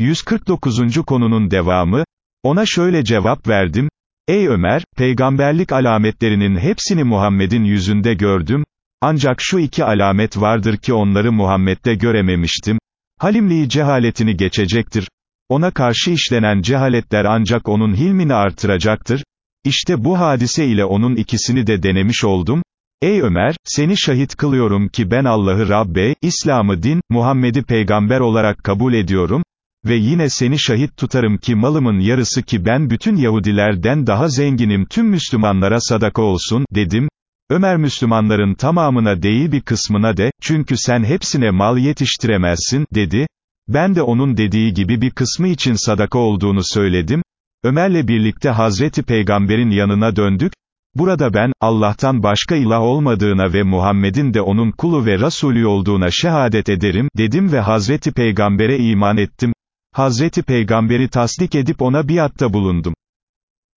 149. konunun devamı, ona şöyle cevap verdim, Ey Ömer, peygamberlik alametlerinin hepsini Muhammed'in yüzünde gördüm, ancak şu iki alamet vardır ki onları Muhammed'de görememiştim, halimliği cehaletini geçecektir, ona karşı işlenen cehaletler ancak onun hilmini artıracaktır, İşte bu hadise ile onun ikisini de denemiş oldum, Ey Ömer, seni şahit kılıyorum ki ben Allah'ı Rabbe, İslam'ı din, Muhammed'i peygamber olarak kabul ediyorum, ve yine seni şahit tutarım ki malımın yarısı ki ben bütün Yahudilerden daha zenginim tüm Müslümanlara sadaka olsun, dedim, Ömer Müslümanların tamamına değil bir kısmına de, çünkü sen hepsine mal yetiştiremezsin, dedi, ben de onun dediği gibi bir kısmı için sadaka olduğunu söyledim, Ömer'le birlikte Hazreti Peygamber'in yanına döndük, burada ben, Allah'tan başka ilah olmadığına ve Muhammed'in de onun kulu ve Rasulü olduğuna şehadet ederim, dedim ve Hazreti Peygamber'e iman ettim, Hazreti Peygamber'i tasdik edip ona biatta bulundum.